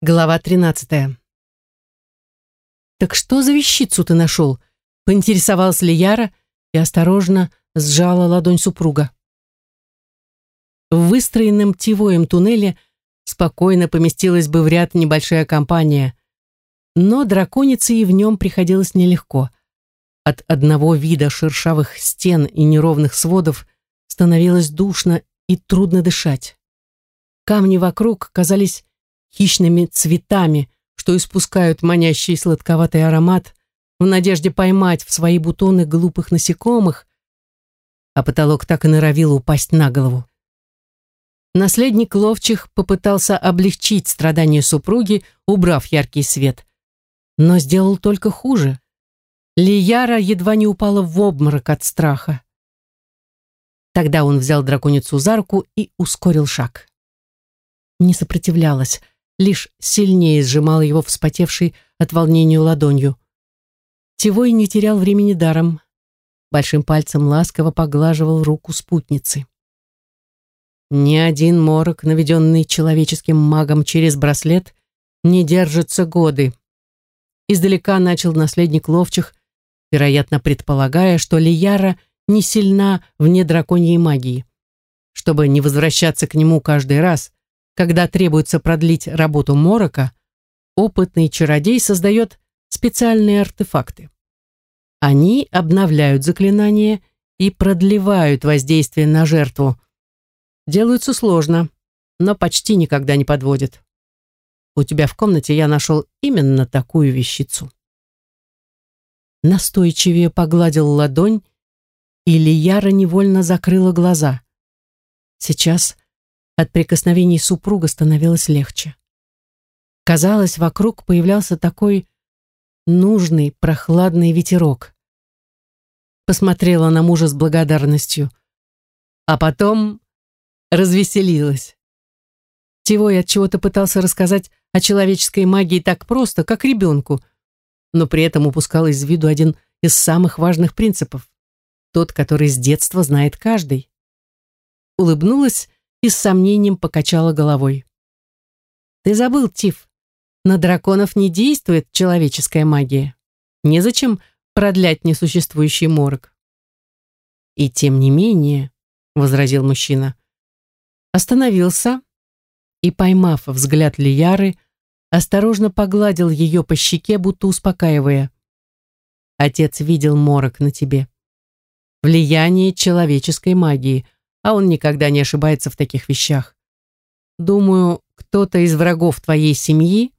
Глава 13. «Так что за вещицу ты нашел?» Поинтересовалась ли Яра и осторожно сжала ладонь супруга. В выстроенном тивоем туннеле спокойно поместилась бы в ряд небольшая компания, но драконице и в нем приходилось нелегко. От одного вида шершавых стен и неровных сводов становилось душно и трудно дышать. Камни вокруг казались хищными цветами, что испускают манящий сладковатый аромат в надежде поймать в свои бутоны глупых насекомых, а потолок так и норовил упасть на голову. Наследник ловчих попытался облегчить страдания супруги, убрав яркий свет, но сделал только хуже. Лияра едва не упала в обморок от страха. Тогда он взял драконицу за руку и ускорил шаг. Не сопротивлялась, лишь сильнее сжимал его вспотевший от волнения ладонью. Тивой не терял времени даром. Большим пальцем ласково поглаживал руку спутницы. Ни один морок, наведенный человеческим магом через браслет, не держится годы. Издалека начал наследник ловчих, вероятно, предполагая, что Лияра не сильна вне драконьей магии. Чтобы не возвращаться к нему каждый раз, когда требуется продлить работу морока, опытный чародей создает специальные артефакты. Они обновляют заклинание и продлевают воздействие на жертву. Делаются сложно, но почти никогда не подводят. У тебя в комнате я нашел именно такую вещицу. Настойчивее погладил ладонь, и Лияра невольно закрыла глаза. Сейчас от прикосновений супруга становилось легче. Казалось, вокруг появлялся такой нужный, прохладный ветерок. Посмотрела на мужа с благодарностью, а потом развеселилась. Тивой от чего-то пытался рассказать о человеческой магии так просто, как ребенку, но при этом упускал из виду один из самых важных принципов, тот, который с детства знает каждый. Улыбнулась и с сомнением покачала головой. «Ты забыл, Тиф, на драконов не действует человеческая магия. Незачем продлять несуществующий морг». «И тем не менее», — возразил мужчина, остановился и, поймав взгляд Лияры, осторожно погладил ее по щеке, будто успокаивая. «Отец видел морок на тебе. Влияние человеческой магии — а он никогда не ошибается в таких вещах. Думаю, кто-то из врагов твоей семьи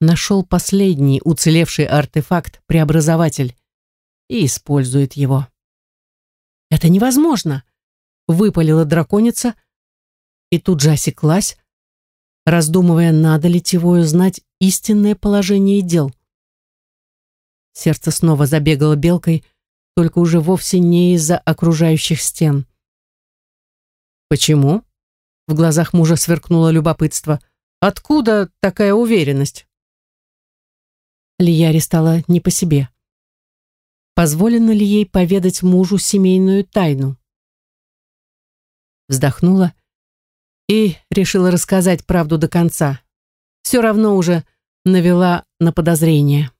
нашел последний уцелевший артефакт-преобразователь и использует его. «Это невозможно!» — выпалила драконица и тут же осеклась, раздумывая, надо ли Тивою знать истинное положение дел. Сердце снова забегало белкой, только уже вовсе не из-за окружающих стен. «Почему?» В глазах мужа сверкнуло любопытство. «Откуда такая уверенность?» Лияре стало не по себе. Позволено ли ей поведать мужу семейную тайну? Вздохнула и решила рассказать правду до конца. Все равно уже навела на подозрение.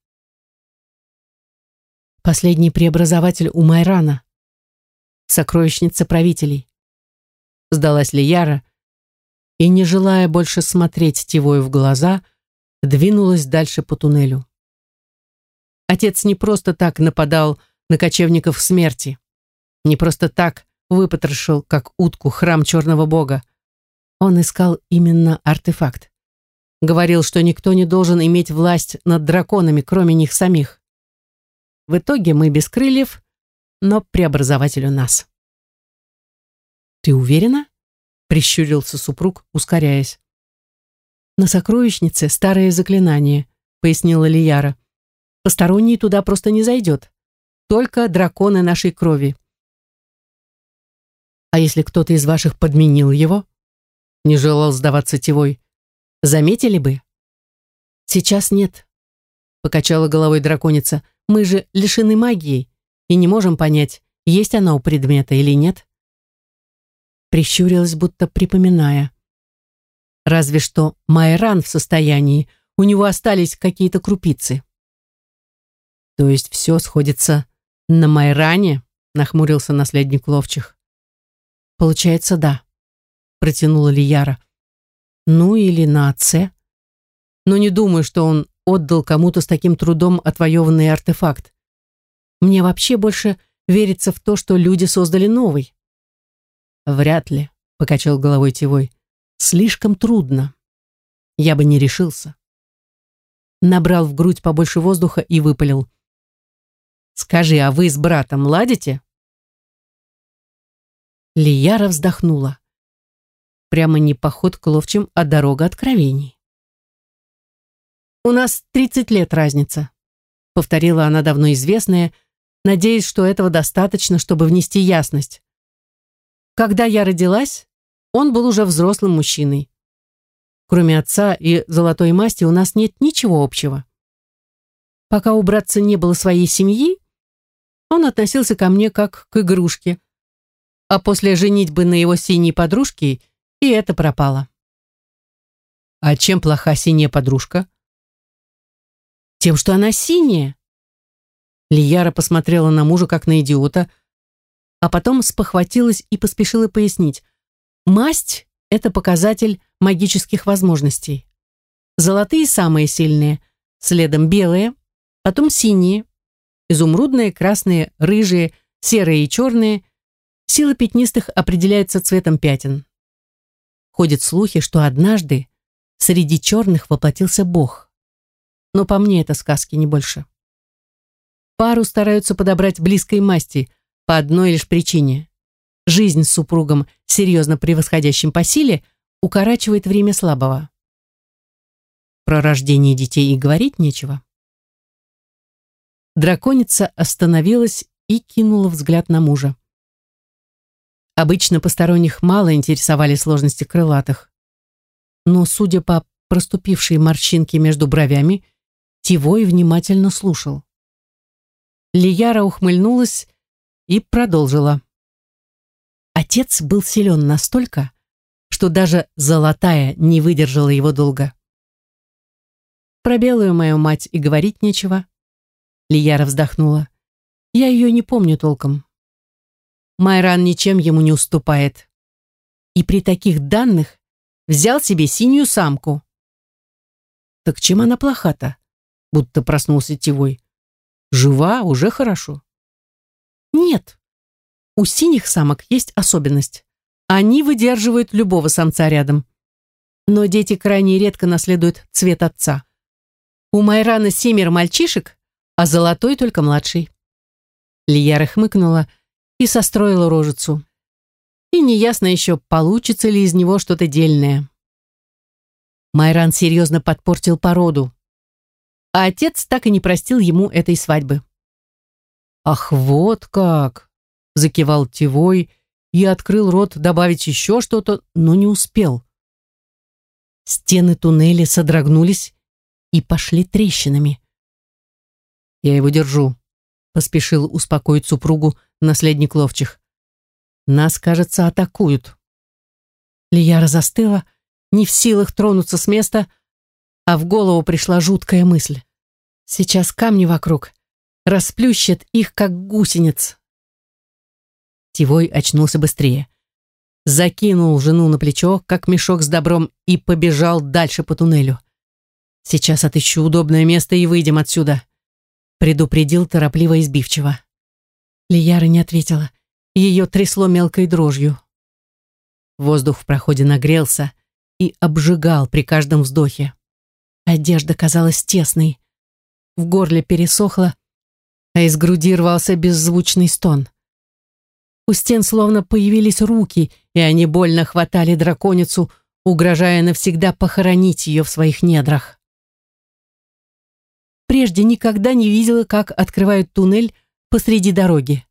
Последний преобразователь у Майрана. Сокровищница правителей сдалась ли Яра, и, не желая больше смотреть Тивою в глаза, двинулась дальше по туннелю. Отец не просто так нападал на кочевников смерти, не просто так выпотрошил, как утку, храм черного бога. Он искал именно артефакт. Говорил, что никто не должен иметь власть над драконами, кроме них самих. В итоге мы без крыльев, но преобразователь у нас. «Ты уверена?» — прищурился супруг, ускоряясь. «На сокровищнице старое заклинание», — пояснила Лияра. «Посторонний туда просто не зайдет. Только драконы нашей крови». «А если кто-то из ваших подменил его?» Не желал сдаваться Тевой. «Заметили бы?» «Сейчас нет», — покачала головой драконица. «Мы же лишены магии и не можем понять, есть она у предмета или нет» прищурилась, будто припоминая. Разве что Майран в состоянии, у него остались какие-то крупицы. То есть все сходится на Майране, нахмурился наследник ловчих. Получается, да, протянула Лияра. Ну или на отце. Но не думаю, что он отдал кому-то с таким трудом отвоеванный артефакт. Мне вообще больше верится в то, что люди создали новый. Вряд ли, покачал головой Тивой. Слишком трудно. Я бы не решился. Набрал в грудь побольше воздуха и выпалил. «Скажи, а вы с братом ладите?» Лияра вздохнула. Прямо не поход к ловчим, а дорога откровений. «У нас тридцать лет разница», — повторила она давно известная, надеясь, что этого достаточно, чтобы внести ясность. Когда я родилась, он был уже взрослым мужчиной. Кроме отца и золотой масти у нас нет ничего общего. Пока у братца не было своей семьи, он относился ко мне как к игрушке. А после женитьбы на его синей подружке и это пропало. А чем плоха синяя подружка? Тем, что она синяя. Лияра посмотрела на мужа как на идиота, а потом спохватилась и поспешила пояснить. Масть – это показатель магических возможностей. Золотые самые сильные, следом белые, потом синие, изумрудные, красные, рыжие, серые и черные. Сила пятнистых определяется цветом пятен. Ходят слухи, что однажды среди черных воплотился Бог. Но по мне это сказки не больше. Пару стараются подобрать близкой масти по одной лишь причине жизнь с супругом, серьезно превосходящим по силе, укорачивает время слабого. Про рождение детей и говорить нечего. Драконица остановилась и кинула взгляд на мужа. Обычно посторонних мало интересовали сложности крылатых. Но, судя по проступившей морщинке между бровями, Тивой внимательно слушал. Лияра ухмыльнулась и продолжила. Отец был силен настолько, что даже золотая не выдержала его долго. Про белую мою мать и говорить нечего. Лияра вздохнула. Я ее не помню толком. Майран ничем ему не уступает. И при таких данных взял себе синюю самку. Так чем она плоха-то? Будто проснулся Тивой. Жива, уже хорошо. Нет, у синих самок есть особенность. Они выдерживают любого самца рядом. Но дети крайне редко наследуют цвет отца. У Майрана семеро мальчишек, а золотой только младший. Лияра хмыкнула и состроила рожицу. И неясно еще, получится ли из него что-то дельное. Майран серьезно подпортил породу, а отец так и не простил ему этой свадьбы. «Ах, вот как!» закивал Тивой и открыл рот добавить еще что-то, но не успел. Стены туннеля содрогнулись и пошли трещинами. «Я его держу», — поспешил успокоить супругу наследник ловчих. «Нас, кажется, атакуют». Лияра застыла, не в силах тронуться с места, а в голову пришла жуткая мысль. Сейчас камни вокруг расплющат их, как гусениц, Тивой очнулся быстрее. Закинул жену на плечо, как мешок с добром, и побежал дальше по туннелю. «Сейчас отыщу удобное место и выйдем отсюда», предупредил торопливо и. Лияра не ответила. Ее трясло мелкой дрожью. Воздух в проходе нагрелся и обжигал при каждом вздохе. Одежда казалась тесной. В горле пересохло, а из груди рвался беззвучный стон. У стен словно появились руки, и они больно хватали драконицу, угрожая навсегда похоронить ее в своих недрах. Прежде никогда не видела, как открывают туннель посреди дороги.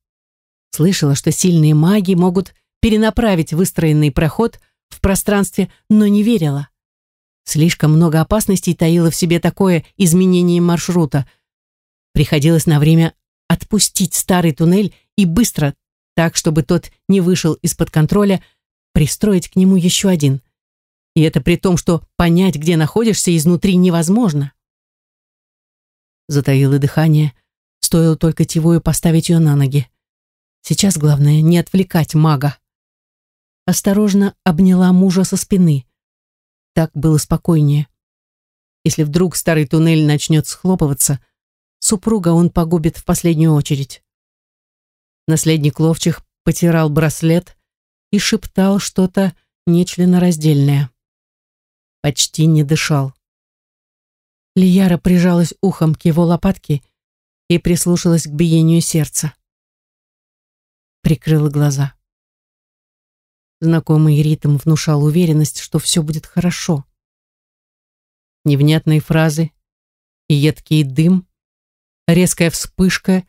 Слышала, что сильные маги могут перенаправить выстроенный проход в пространстве, но не верила. Слишком много опасностей таило в себе такое изменение маршрута. Приходилось на время отпустить старый туннель и быстро, так, чтобы тот не вышел из-под контроля, пристроить к нему еще один. И это при том, что понять, где находишься, изнутри невозможно. Затаило дыхание, стоило только Тивою поставить ее на ноги. Сейчас главное не отвлекать мага. Осторожно обняла мужа со спины. Так было спокойнее. Если вдруг старый туннель начнет схлопываться, супруга он погубит в последнюю очередь. Наследник ловчих потирал браслет и шептал что-то нечленораздельное. Почти не дышал. Лияра прижалась ухом к его лопатке и прислушалась к биению сердца прикрыла глаза. Знакомый ритм внушал уверенность, что все будет хорошо. Невнятные фразы, едкий дым, резкая вспышка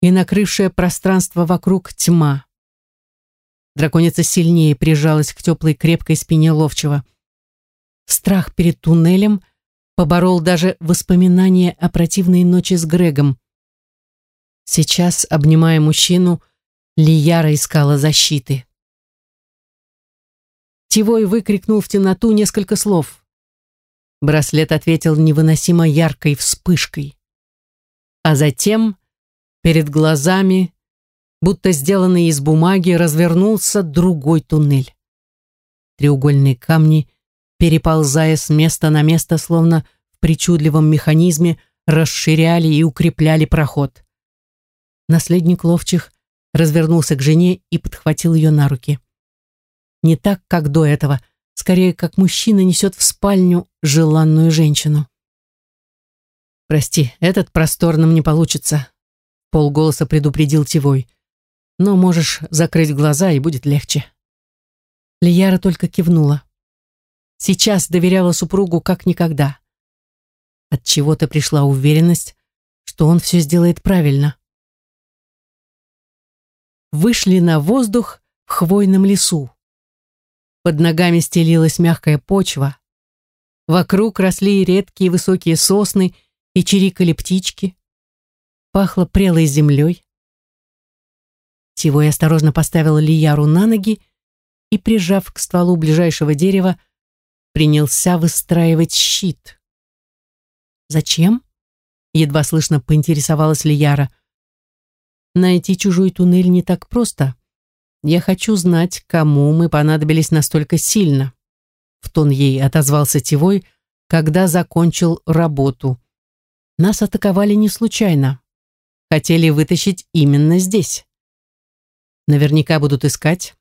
и накрывшее пространство вокруг тьма. Драконица сильнее прижалась к теплой крепкой спине ловчего. Страх перед туннелем поборол даже воспоминания о противной ночи с Грегом. Сейчас, обнимая мужчину, Лияра искала защиты. Тивой выкрикнул в темноту несколько слов. Браслет ответил невыносимо яркой вспышкой. А затем перед глазами, будто сделанный из бумаги, развернулся другой туннель. Треугольные камни, переползая с места на место, словно в причудливом механизме, расширяли и укрепляли проход. Наследник ловчих развернулся к жене и подхватил ее на руки. Не так, как до этого, скорее, как мужчина несет в спальню желанную женщину. «Прости, этот просторным не получится», — полголоса предупредил Тивой. «Но можешь закрыть глаза, и будет легче». Лияра только кивнула. Сейчас доверяла супругу как никогда. От чего-то пришла уверенность, что он все сделает правильно вышли на воздух в хвойном лесу. Под ногами стелилась мягкая почва. Вокруг росли редкие высокие сосны и чирикали птички. Пахло прелой землей. Тивой осторожно поставил Лияру на ноги и, прижав к стволу ближайшего дерева, принялся выстраивать щит. «Зачем?» — едва слышно поинтересовалась Лияра. Найти чужой туннель не так просто. Я хочу знать, кому мы понадобились настолько сильно. В тон ей отозвался Тивой, когда закончил работу. Нас атаковали не случайно. Хотели вытащить именно здесь. Наверняка будут искать.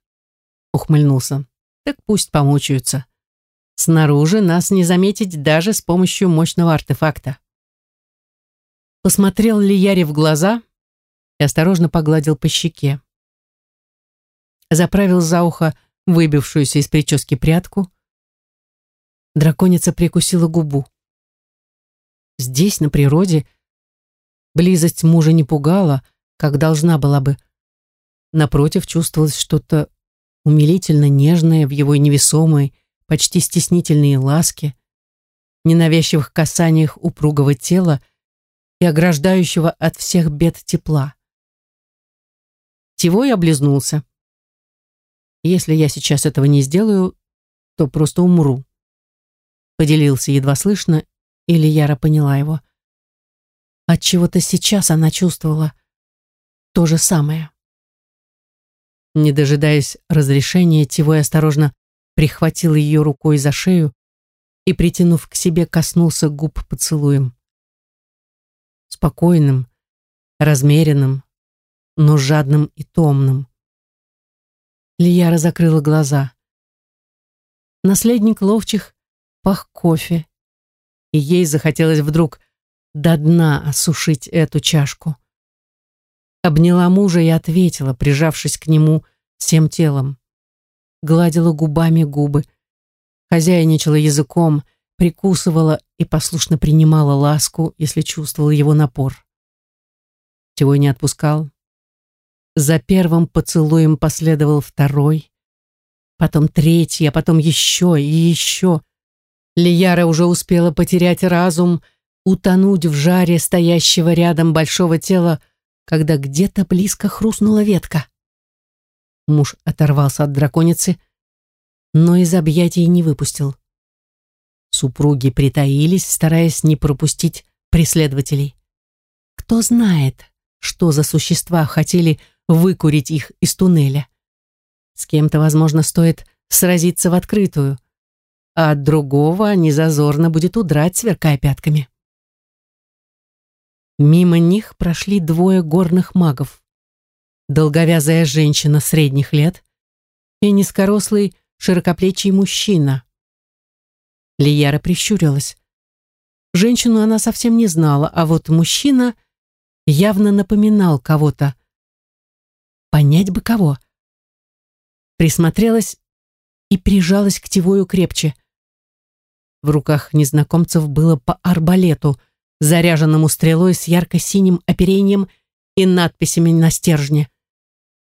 Ухмыльнулся. Так пусть помучаются. Снаружи нас не заметить даже с помощью мощного артефакта. Посмотрел ли Яре в глаза, и осторожно погладил по щеке. Заправил за ухо выбившуюся из прически прядку. Драконица прикусила губу. Здесь, на природе, близость мужа не пугала, как должна была бы. Напротив, чувствовалось что-то умилительно нежное в его невесомой, почти стеснительной ласке, ненавязчивых касаниях упругого тела и ограждающего от всех бед тепла. Тивой облизнулся. «Если я сейчас этого не сделаю, то просто умру», поделился едва слышно, или Яра поняла его. От чего то сейчас она чувствовала то же самое. Не дожидаясь разрешения, Тивой осторожно прихватил ее рукой за шею и, притянув к себе, коснулся губ поцелуем. Спокойным, размеренным, но жадным и томным. Лияра закрыла глаза. Наследник ловчих пах кофе, и ей захотелось вдруг до дна осушить эту чашку. Обняла мужа и ответила, прижавшись к нему всем телом. Гладила губами губы, хозяйничала языком, прикусывала и послушно принимала ласку, если чувствовала его напор. Не отпускал, за первым поцелуем последовал второй, потом третий, а потом еще и еще. Лияра уже успела потерять разум, утонуть в жаре стоящего рядом большого тела, когда где-то близко хрустнула ветка. Муж оторвался от драконицы, но из объятий не выпустил. Супруги притаились, стараясь не пропустить преследователей. Кто знает, что за существа хотели выкурить их из туннеля. С кем-то, возможно, стоит сразиться в открытую, а от другого незазорно будет удрать, сверкая пятками. Мимо них прошли двое горных магов. Долговязая женщина средних лет и низкорослый широкоплечий мужчина. Лияра прищурилась. Женщину она совсем не знала, а вот мужчина явно напоминал кого-то. Понять бы кого. Присмотрелась и прижалась к Тивою крепче. В руках незнакомцев было по арбалету, заряженному стрелой с ярко-синим оперением и надписями на стержне.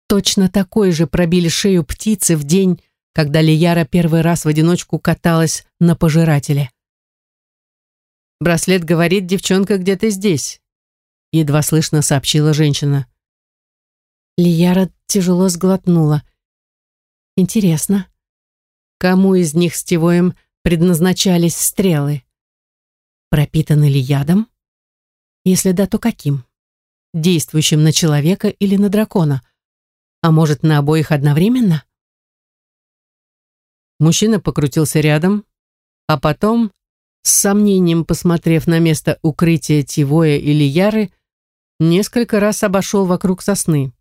Точно такой же пробили шею птицы в день, когда Лияра первый раз в одиночку каталась на пожирателе. «Браслет говорит, девчонка где-то здесь», — едва слышно сообщила женщина. Лияра тяжело сглотнула. «Интересно, кому из них с Тивоем предназначались стрелы? Пропитаны ли ядом? Если да, то каким? Действующим на человека или на дракона? А может, на обоих одновременно?» Мужчина покрутился рядом, а потом, с сомнением посмотрев на место укрытия Тивоя или Яры, несколько раз обошел вокруг сосны.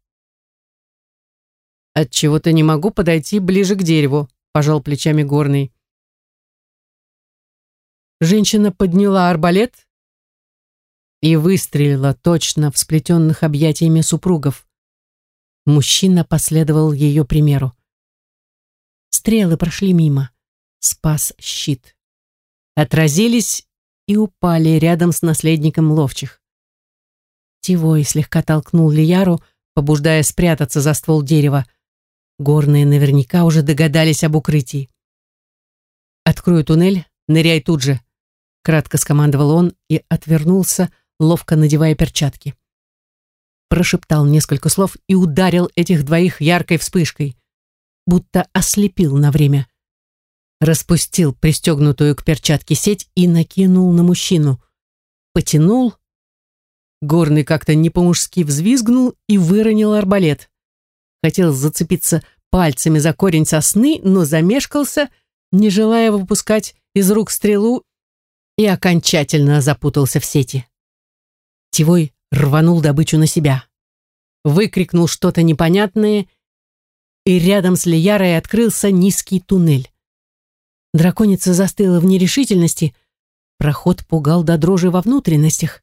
«Отчего-то не могу подойти ближе к дереву», — пожал плечами горный. Женщина подняла арбалет и выстрелила точно в сплетенных объятиями супругов. Мужчина последовал ее примеру. Стрелы прошли мимо. Спас щит. Отразились и упали рядом с наследником ловчих. Тивой слегка толкнул Лияру, побуждая спрятаться за ствол дерева. Горные наверняка уже догадались об укрытии. «Открою туннель, ныряй тут же», — кратко скомандовал он и отвернулся, ловко надевая перчатки. Прошептал несколько слов и ударил этих двоих яркой вспышкой будто ослепил на время. Распустил пристегнутую к перчатке сеть и накинул на мужчину. Потянул. Горный как-то не по-мужски взвизгнул и выронил арбалет. Хотел зацепиться пальцами за корень сосны, но замешкался, не желая выпускать из рук стрелу и окончательно запутался в сети. Тивой рванул добычу на себя. Выкрикнул что-то непонятное и рядом с Лиярой открылся низкий туннель. Драконица застыла в нерешительности, проход пугал до дрожи во внутренностях.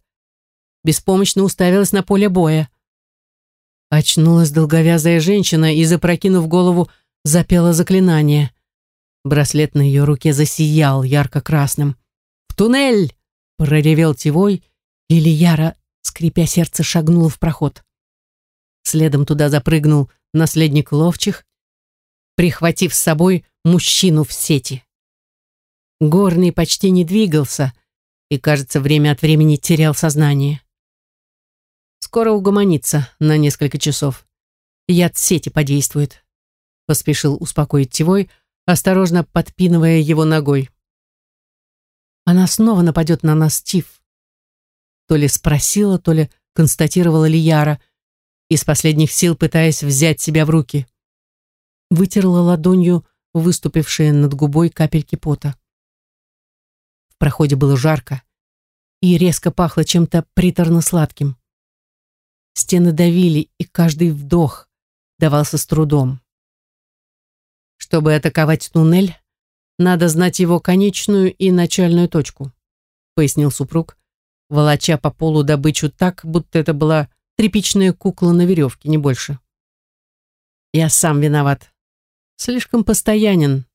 Беспомощно уставилась на поле боя. Очнулась долговязая женщина и, запрокинув голову, запела заклинание. Браслет на ее руке засиял ярко-красным. «В туннель!» — проревел Тивой, и Лияра, скрипя сердце, шагнула в проход. Следом туда запрыгнул наследник ловчих, прихватив с собой мужчину в сети. Горный почти не двигался и, кажется, время от времени терял сознание. Скоро угомонится на несколько часов. Яд сети подействует. Поспешил успокоить Тивой, осторожно подпинывая его ногой. Она снова нападет на нас, Тив. То ли спросила, то ли констатировала Лияра, из последних сил пытаясь взять себя в руки. Вытерла ладонью выступившие над губой капельки пота. В проходе было жарко и резко пахло чем-то приторно-сладким. Стены давили, и каждый вдох давался с трудом. Чтобы атаковать туннель, надо знать его конечную и начальную точку, пояснил супруг, волоча по полу добычу так, будто это была тряпичная кукла на веревке, не больше. Я сам виноват. Слишком постоянен.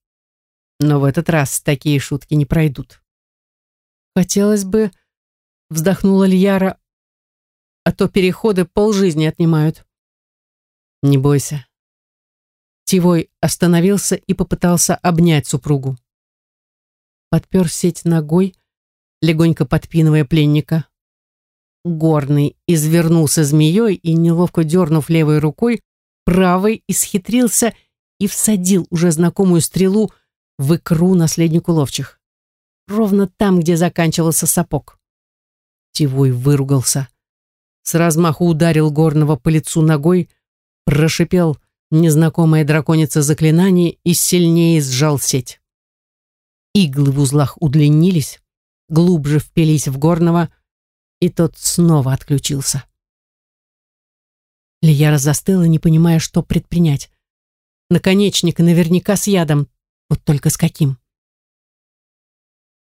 Но в этот раз такие шутки не пройдут. Хотелось бы, вздохнула Льяра, а то переходы полжизни отнимают. Не бойся. Тивой остановился и попытался обнять супругу. Подпер сеть ногой, легонько подпинывая пленника. Горный извернулся змеей и, неловко дернув левой рукой, правой исхитрился и всадил уже знакомую стрелу в икру наследнику ловчих. ровно там, где заканчивался сапог. Тивой выругался. С размаху ударил горного по лицу ногой, прошипел незнакомая драконица заклинание и сильнее сжал сеть. Иглы в узлах удлинились, глубже впились в горного, и тот снова отключился. Лияра застыла, не понимая, что предпринять. Наконечник наверняка с ядом, вот только с каким.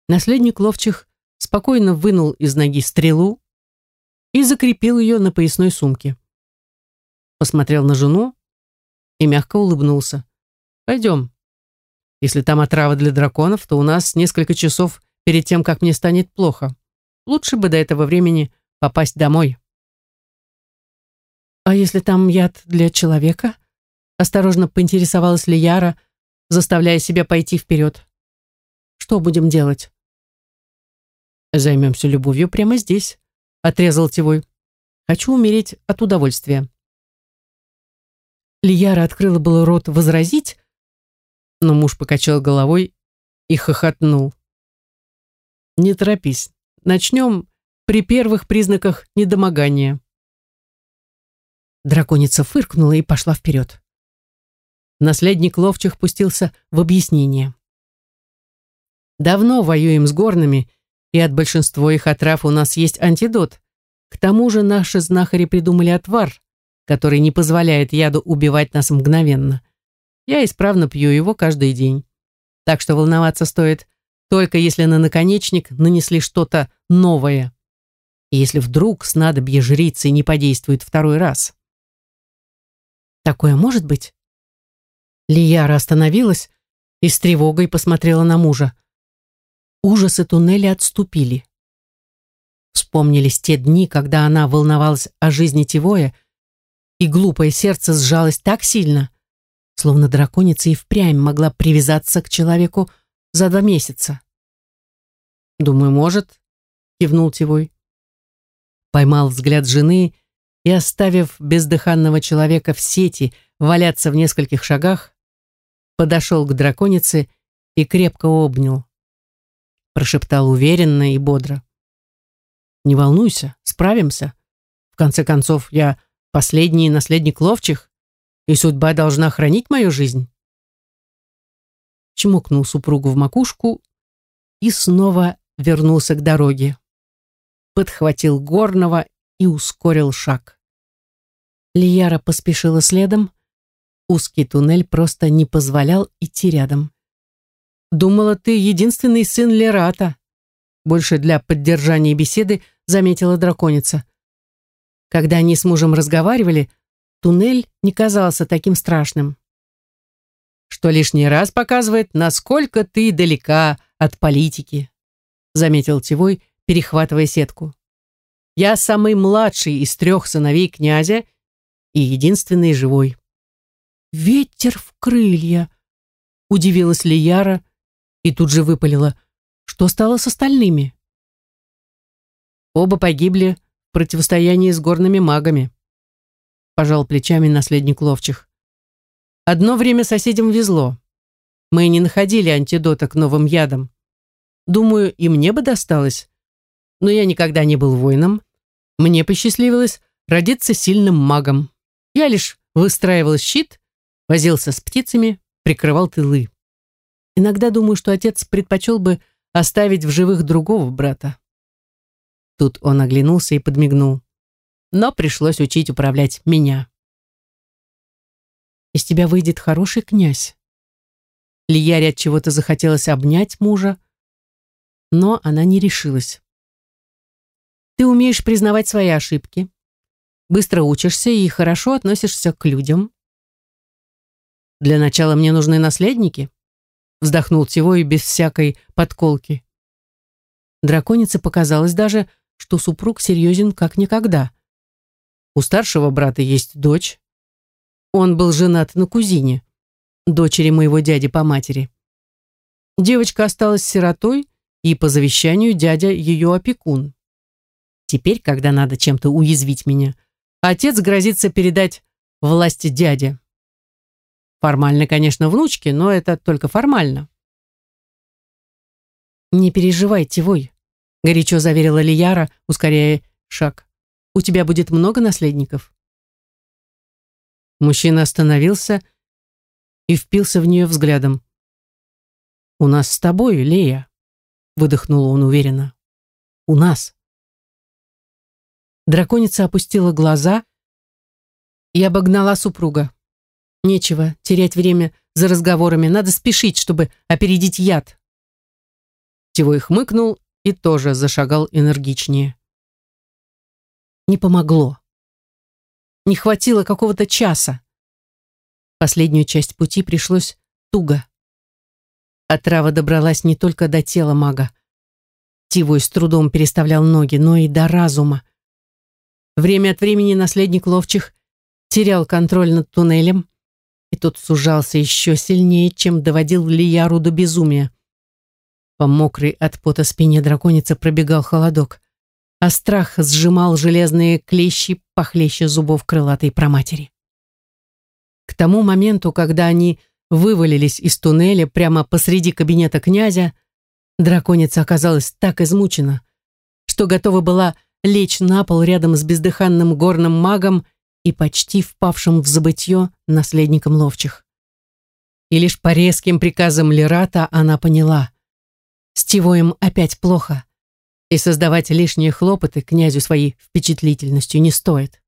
Наследник ловчих спокойно вынул из ноги стрелу и закрепил ее на поясной сумке. Посмотрел на жену и мягко улыбнулся. «Пойдем. Если там отрава для драконов, то у нас несколько часов перед тем, как мне станет плохо. Лучше бы до этого времени попасть домой». «А если там яд для человека?» Осторожно поинтересовалась ли Яра, заставляя себя пойти вперед. «Что будем делать?» «Займемся любовью прямо здесь», — отрезал Тевой. «Хочу умереть от удовольствия». Лияра открыла было рот возразить, но муж покачал головой и хохотнул. «Не торопись. Начнем при первых признаках недомогания». Драконица фыркнула и пошла вперед. Наследник ловчих пустился в объяснение. «Давно воюем с горными, и от большинства их отрав у нас есть антидот. К тому же наши знахари придумали отвар, который не позволяет яду убивать нас мгновенно. Я исправно пью его каждый день. Так что волноваться стоит только если на наконечник нанесли что-то новое. И если вдруг снадобье жрицы не подействует второй раз. Такое может быть? Лияра остановилась и с тревогой посмотрела на мужа. Ужасы туннеля отступили. Вспомнились те дни, когда она волновалась о жизни Тивоя, и глупое сердце сжалось так сильно, словно драконица и впрямь могла привязаться к человеку за два месяца. «Думаю, может», — кивнул Тивой. Поймал взгляд жены и, оставив бездыханного человека в сети валяться в нескольких шагах, подошел к драконице и крепко обнял. Прошептал уверенно и бодро. «Не волнуйся, справимся. В конце концов, я последний наследник ловчих, и судьба должна хранить мою жизнь». Чмокнул супругу в макушку и снова вернулся к дороге. Подхватил горного и ускорил шаг. Лияра поспешила следом. Узкий туннель просто не позволял идти рядом. «Думала, ты единственный сын Лерата», больше для поддержания беседы заметила драконица. Когда они с мужем разговаривали, туннель не казался таким страшным. Что лишний раз показывает, насколько ты далека от политики, заметил Тивой, перехватывая сетку. Я самый младший из трех сыновей князя и единственный живой. «Ветер в крылья!» — удивилась Лияра и тут же выпалила. «Что стало с остальными?» Оба погибли противостоянии с горными магами. Пожал плечами наследник ловчих. Одно время соседям везло. Мы не находили антидота к новым ядам. Думаю, и мне бы досталось. Но я никогда не был воином. Мне посчастливилось родиться сильным магом. Я лишь выстраивал щит, возился с птицами, прикрывал тылы. Иногда думаю, что отец предпочел бы оставить в живых другого брата. Тут он оглянулся и подмигнул. Но пришлось учить управлять меня. Из тебя выйдет хороший князь. Лияре от чего-то захотелось обнять мужа, но она не решилась. Ты умеешь признавать свои ошибки, быстро учишься и хорошо относишься к людям. Для начала мне нужны наследники, вздохнул Тивой без всякой подколки. Драконице показалось даже, что супруг серьезен как никогда. У старшего брата есть дочь. Он был женат на кузине, дочери моего дяди по матери. Девочка осталась сиротой, и по завещанию дядя ее опекун. Теперь, когда надо чем-то уязвить меня, Отец грозится передать власти дяде. Формально, конечно, внучке, но это только формально. «Не переживай, Тивой», — горячо заверила Лияра, ускоряя шаг. «У тебя будет много наследников». Мужчина остановился и впился в нее взглядом. «У нас с тобой, Лея», — выдохнул он уверенно. «У нас». Драконица опустила глаза и обогнала супруга. Нечего терять время за разговорами, надо спешить, чтобы опередить яд. Тивой хмыкнул и тоже зашагал энергичнее. Не помогло. Не хватило какого-то часа. Последнюю часть пути пришлось туго. Отрава добралась не только до тела мага. Тивой с трудом переставлял ноги, но и до разума. Время от времени наследник ловчих терял контроль над туннелем, и тот сужался еще сильнее, чем доводил Лияру до безумия. По мокрой от пота спине драконицы пробегал холодок, а страх сжимал железные клещи похлеще зубов крылатой проматери. К тому моменту, когда они вывалились из туннеля прямо посреди кабинета князя, драконица оказалась так измучена, что готова была лечь на пол рядом с бездыханным горным магом и почти впавшим в забытье наследником ловчих. И лишь по резким приказам Лерата она поняла, с Тивоем опять плохо, и создавать лишние хлопоты князю своей впечатлительностью не стоит.